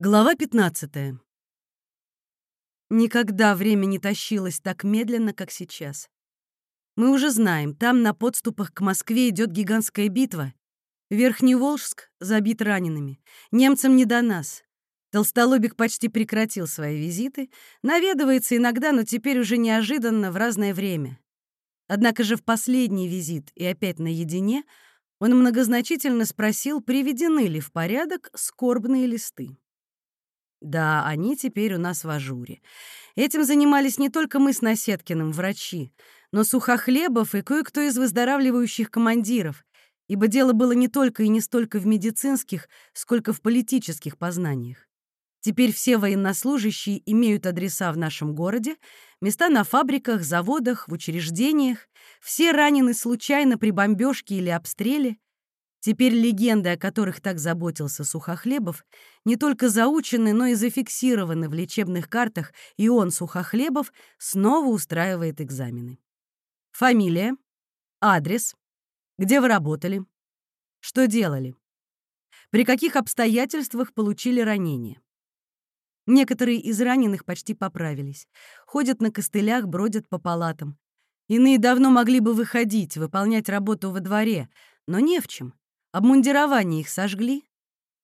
Глава 15. Никогда время не тащилось так медленно, как сейчас. Мы уже знаем, там на подступах к Москве идет гигантская битва. Верхний Волжск забит ранеными. Немцам не до нас. Толстолобик почти прекратил свои визиты, наведывается иногда, но теперь уже неожиданно в разное время. Однако же в последний визит и опять наедине он многозначительно спросил, приведены ли в порядок скорбные листы. Да, они теперь у нас в ажуре. Этим занимались не только мы с Насеткиным, врачи, но Сухохлебов и кое-кто из выздоравливающих командиров, ибо дело было не только и не столько в медицинских, сколько в политических познаниях. Теперь все военнослужащие имеют адреса в нашем городе, места на фабриках, заводах, в учреждениях, все ранены случайно при бомбежке или обстреле, Теперь легенды, о которых так заботился Сухохлебов, не только заучены, но и зафиксированы в лечебных картах, и он, Сухохлебов, снова устраивает экзамены. Фамилия, адрес, где вы работали, что делали, при каких обстоятельствах получили ранение. Некоторые из раненых почти поправились, ходят на костылях, бродят по палатам. Иные давно могли бы выходить, выполнять работу во дворе, но не в чем. Обмундирование их сожгли.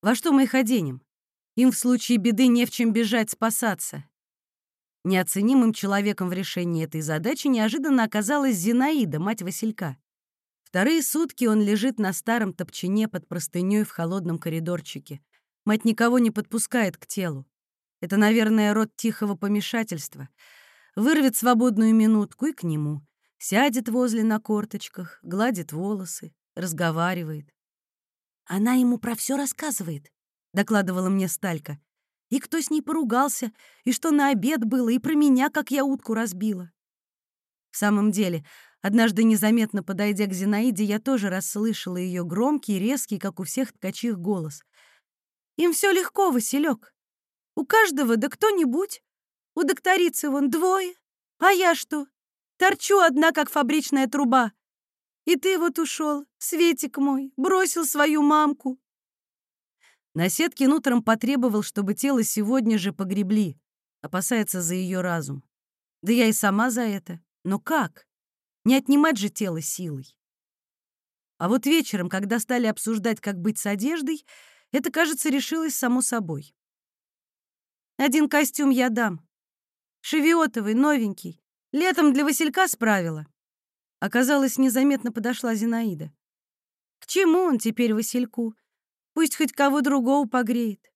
Во что мы их оденем? Им в случае беды не в чем бежать, спасаться. Неоценимым человеком в решении этой задачи неожиданно оказалась Зинаида, мать Василька. Вторые сутки он лежит на старом топчине под простыней в холодном коридорчике. Мать никого не подпускает к телу. Это, наверное, род тихого помешательства. Вырвет свободную минутку и к нему. Сядет возле на корточках, гладит волосы, разговаривает. Она ему про все рассказывает, докладывала мне Сталька. И кто с ней поругался, и что на обед было, и про меня, как я утку разбила. В самом деле, однажды незаметно подойдя к Зинаиде, я тоже расслышала ее громкий, резкий, как у всех ткачих, голос. «Им все легко, Василек. У каждого да кто-нибудь. У докторицы вон двое. А я что? Торчу одна, как фабричная труба. И ты вот ушел, Светик мой, бросил свою мамку. Наседкин утром потребовал, чтобы тело сегодня же погребли, опасается за ее разум. Да я и сама за это. Но как? Не отнимать же тело силой. А вот вечером, когда стали обсуждать, как быть с одеждой, это, кажется, решилось само собой. Один костюм я дам. Шевиотовый, новенький. Летом для Василька справила. Оказалось, незаметно подошла Зинаида. К чему он теперь Васильку? Пусть хоть кого другого погреет.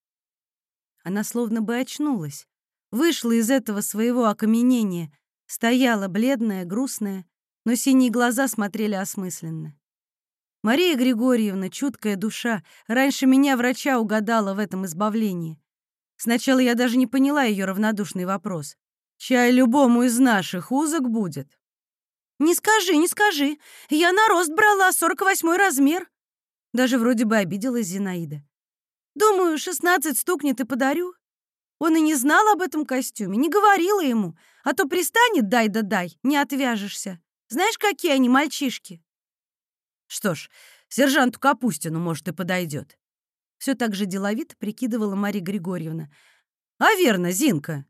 Она словно бы очнулась, вышла из этого своего окаменения, стояла бледная, грустная, но синие глаза смотрели осмысленно. Мария Григорьевна, чуткая душа, раньше меня, врача, угадала в этом избавлении. Сначала я даже не поняла ее равнодушный вопрос. «Чай любому из наших узок будет?» «Не скажи, не скажи. Я на рост брала, 48 размер». Даже вроде бы обиделась Зинаида. «Думаю, 16 стукнет и подарю». Он и не знал об этом костюме, не говорила ему, а то пристанет «дай да дай», не отвяжешься. Знаешь, какие они мальчишки? Что ж, сержанту Капустину, может, и подойдет. Все так же деловито прикидывала Мария Григорьевна. А верно, Зинка,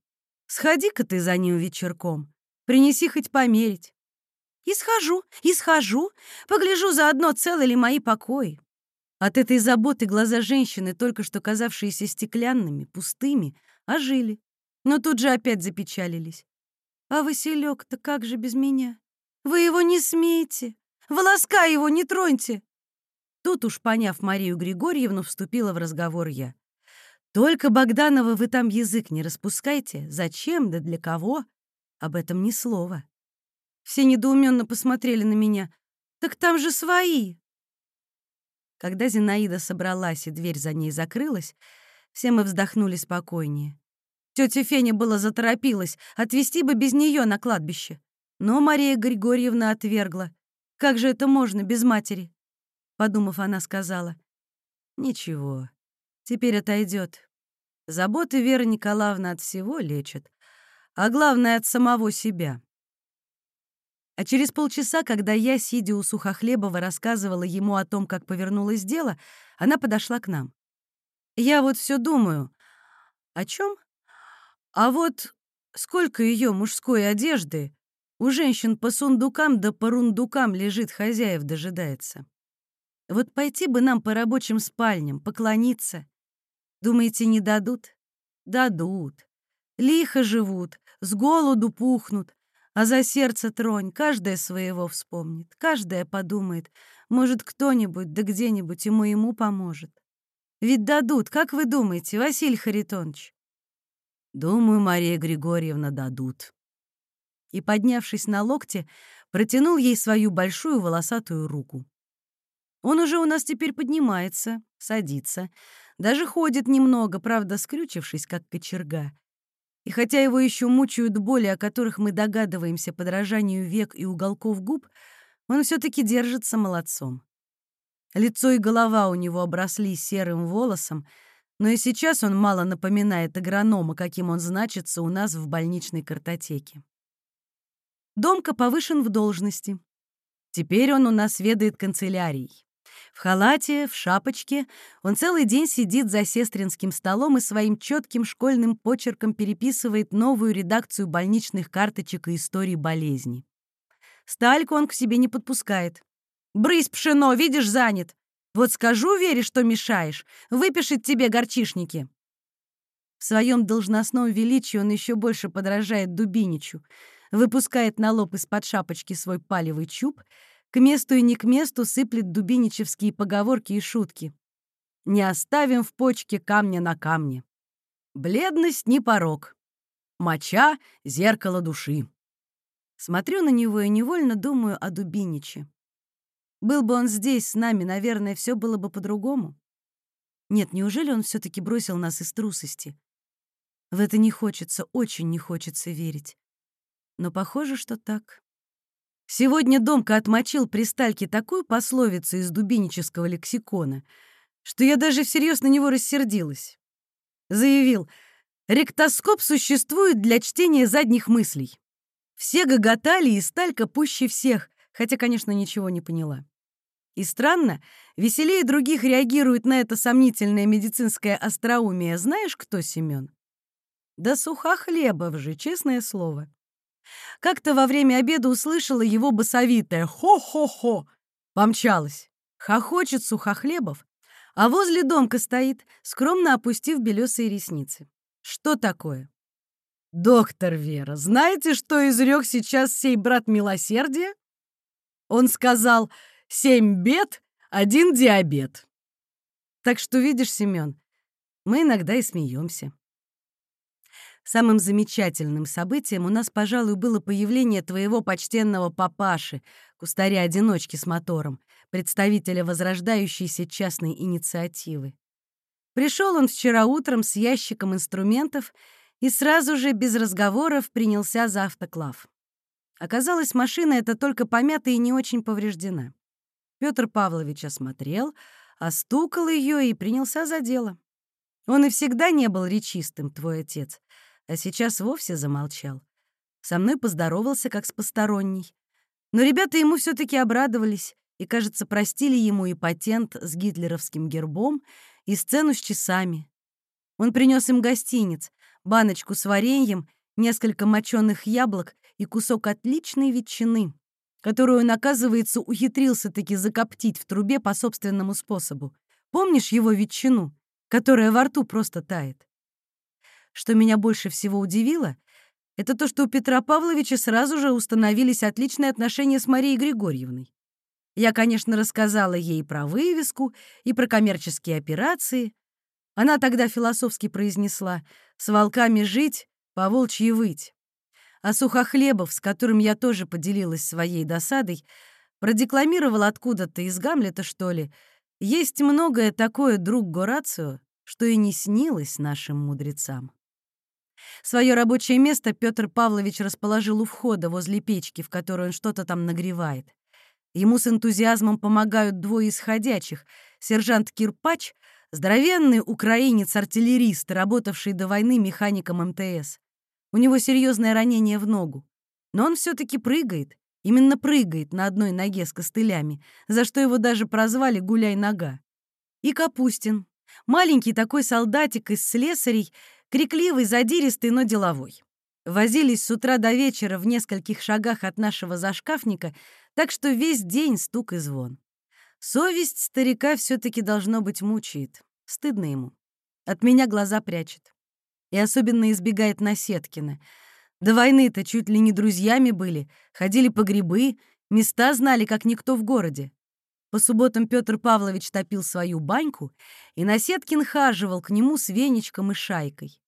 сходи-ка ты за ним вечерком, принеси хоть померить. И схожу, и схожу, погляжу заодно, целы ли мои покои. От этой заботы глаза женщины, только что казавшиеся стеклянными, пустыми, ожили, но тут же опять запечалились. А Василек-то как же без меня? Вы его не смеете, волоска его не троньте. Тут уж, поняв Марию Григорьевну, вступила в разговор я. Только, Богданова, вы там язык не распускайте. Зачем, да для кого? Об этом ни слова. Все недоуменно посмотрели на меня. «Так там же свои!» Когда Зинаида собралась и дверь за ней закрылась, все мы вздохнули спокойнее. Тетя Феня была заторопилась, отвезти бы без нее на кладбище. Но Мария Григорьевна отвергла. «Как же это можно без матери?» Подумав, она сказала. «Ничего, теперь отойдет. Заботы Вера Николаевна от всего лечат, а главное — от самого себя. А через полчаса, когда я, сидя у Сухохлебова, рассказывала ему о том, как повернулось дело, она подошла к нам. «Я вот все думаю, О чем? А вот сколько ее мужской одежды у женщин по сундукам да по рундукам лежит, хозяев дожидается. Вот пойти бы нам по рабочим спальням, поклониться. Думаете, не дадут? Дадут. Лихо живут, с голоду пухнут, а за сердце тронь, каждая своего вспомнит, каждая подумает, может, кто-нибудь да где-нибудь ему ему поможет. Ведь дадут, как вы думаете, Василий Харитонович? Думаю, Мария Григорьевна, дадут. И, поднявшись на локте, протянул ей свою большую волосатую руку. Он уже у нас теперь поднимается, садится, даже ходит немного, правда, скрючившись, как кочерга. И хотя его еще мучают боли, о которых мы догадываемся подражанию век и уголков губ, он все-таки держится молодцом. Лицо и голова у него обросли серым волосом, но и сейчас он мало напоминает агронома, каким он значится у нас в больничной картотеке. Домка повышен в должности. Теперь он у нас ведает канцелярией. В халате, в шапочке он целый день сидит за сестринским столом и своим четким школьным почерком переписывает новую редакцию больничных карточек и историй болезни. Стальку он к себе не подпускает. Брысь, пшено, видишь, занят. Вот скажу Вере, что мешаешь, выпишет тебе горчишники». В своем должностном величии он еще больше подражает Дубиничу, выпускает на лоб из-под шапочки свой палевый чуб, к месту и не к месту сыплет дубиничевские поговорки и шутки. «Не оставим в почке камня на камне». «Бледность не порог». «Моча — зеркало души». Смотрю на него и невольно думаю о Дубиниче. Был бы он здесь с нами, наверное, все было бы по-другому. Нет, неужели он все таки бросил нас из трусости? В это не хочется, очень не хочется верить. Но похоже, что так. Сегодня Домка отмочил при стальке такую пословицу из дубинического лексикона, что я даже всерьез на него рассердилась. Заявил, ректоскоп существует для чтения задних мыслей. Все гоготали, и сталька пуще всех, хотя, конечно, ничего не поняла. И странно, веселее других реагирует на это сомнительное медицинское остроумие. Знаешь, кто Семён? Да Сухохлебов же, честное слово. Как-то во время обеда услышала его басовитое «хо-хо-хо». Помчалась. Хохочет Сухохлебов, а возле домка стоит, скромно опустив белесые ресницы. Что такое? «Доктор Вера, знаете, что изрек сейчас сей брат милосердия?» Он сказал «семь бед, один диабет». Так что, видишь, Семен, мы иногда и смеемся. Самым замечательным событием у нас, пожалуй, было появление твоего почтенного папаши, кустаря-одиночки с мотором, представителя возрождающейся частной инициативы. Пришел он вчера утром с ящиком инструментов и сразу же без разговоров принялся за автоклав. Оказалось, машина эта только помята и не очень повреждена. Петр Павлович осмотрел, остукал ее и принялся за дело. Он и всегда не был речистым, твой отец, а сейчас вовсе замолчал. Со мной поздоровался, как с посторонней. Но ребята ему все таки обрадовались и, кажется, простили ему и патент с гитлеровским гербом, и сцену с часами. Он принес им гостиниц, баночку с вареньем, несколько моченых яблок и кусок отличной ветчины, которую он, оказывается, ухитрился-таки закоптить в трубе по собственному способу. Помнишь его ветчину, которая во рту просто тает? Что меня больше всего удивило, это то, что у Петра Павловича сразу же установились отличные отношения с Марией Григорьевной. Я, конечно, рассказала ей про вывеску и про коммерческие операции. Она тогда философски произнесла «С волками жить, по волчьи выть» а Сухохлебов, с которым я тоже поделилась своей досадой, продекламировал откуда-то из Гамлета, что ли, «Есть многое такое, друг Горацио, что и не снилось нашим мудрецам». Свое рабочее место Петр Павлович расположил у входа возле печки, в которой он что-то там нагревает. Ему с энтузиазмом помогают двое исходячих: сержант Кирпач, здоровенный украинец-артиллерист, работавший до войны механиком МТС, у него серьезное ранение в ногу. Но он все-таки прыгает, именно прыгает на одной ноге с костылями, за что его даже прозвали «гуляй-нога». И Капустин, маленький такой солдатик из слесарей, Крикливый, задиристый, но деловой. Возились с утра до вечера в нескольких шагах от нашего зашкафника, так что весь день стук и звон. Совесть старика все таки должно быть мучает. Стыдно ему. От меня глаза прячет. И особенно избегает Насеткина. До войны-то чуть ли не друзьями были, ходили по грибы, места знали, как никто в городе. По субботам Петр Павлович топил свою баньку, и Насеткин хаживал к нему с веничком и шайкой.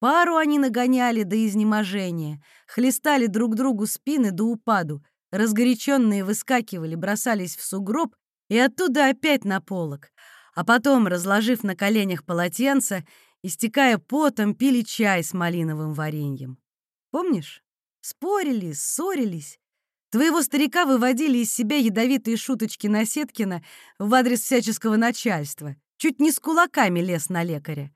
Пару они нагоняли до изнеможения, хлестали друг другу спины до упаду, разгоряченные выскакивали, бросались в сугроб и оттуда опять на полок, а потом, разложив на коленях полотенце, истекая потом, пили чай с малиновым вареньем. Помнишь? Спорили, ссорились. Твоего старика выводили из себя ядовитые шуточки Насеткина в адрес всяческого начальства. Чуть не с кулаками лез на лекаря.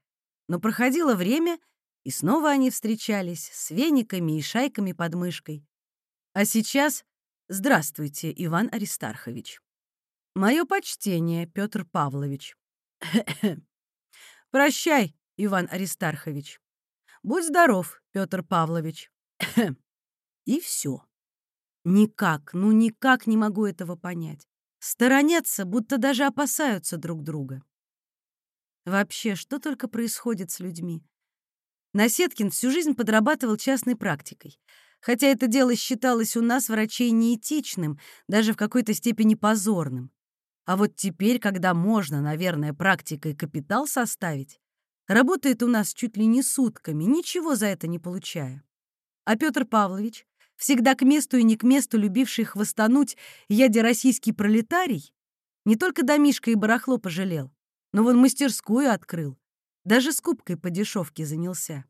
Но проходило время, и снова они встречались с вениками и шайками под мышкой. А сейчас здравствуйте, Иван Аристархович. Мое почтение, Петр Павлович. Прощай, Иван Аристархович. Будь здоров, Петр Павлович. И все. Никак, ну никак не могу этого понять. Сторонятся, будто даже опасаются друг друга. Вообще, что только происходит с людьми. Насеткин всю жизнь подрабатывал частной практикой. Хотя это дело считалось у нас, врачей, неэтичным, даже в какой-то степени позорным. А вот теперь, когда можно, наверное, практикой капитал составить, Работает у нас чуть ли не сутками, ничего за это не получая. А Петр Павлович, всегда к месту и не к месту любивший хвостануть яде российский пролетарий, не только домишко и барахло пожалел, но вон мастерскую открыл, даже скупкой по дешевке занялся.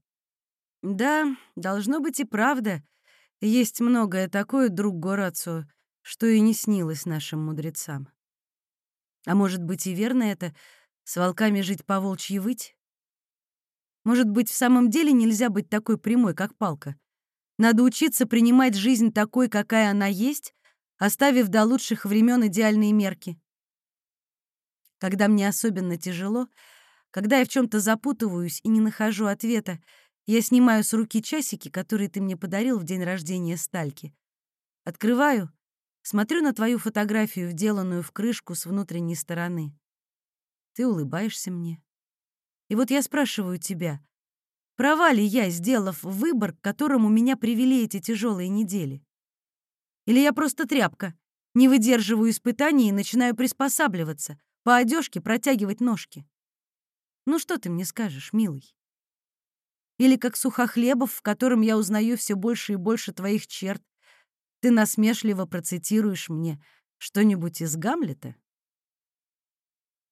Да, должно быть и правда, есть многое такое, друг Горацио, что и не снилось нашим мудрецам. А может быть и верно это, с волками жить по волчьи выть? Может быть, в самом деле нельзя быть такой прямой, как палка? Надо учиться принимать жизнь такой, какая она есть, оставив до лучших времен идеальные мерки. Когда мне особенно тяжело, когда я в чем то запутываюсь и не нахожу ответа, я снимаю с руки часики, которые ты мне подарил в день рождения Стальки. Открываю, смотрю на твою фотографию, вделанную в крышку с внутренней стороны. Ты улыбаешься мне. И вот я спрашиваю тебя, права ли я, сделав выбор, к которому меня привели эти тяжелые недели? Или я просто тряпка, не выдерживаю испытаний и начинаю приспосабливаться, по одежке протягивать ножки? Ну что ты мне скажешь, милый? Или как Сухохлебов, в котором я узнаю все больше и больше твоих черт, ты насмешливо процитируешь мне что-нибудь из Гамлета?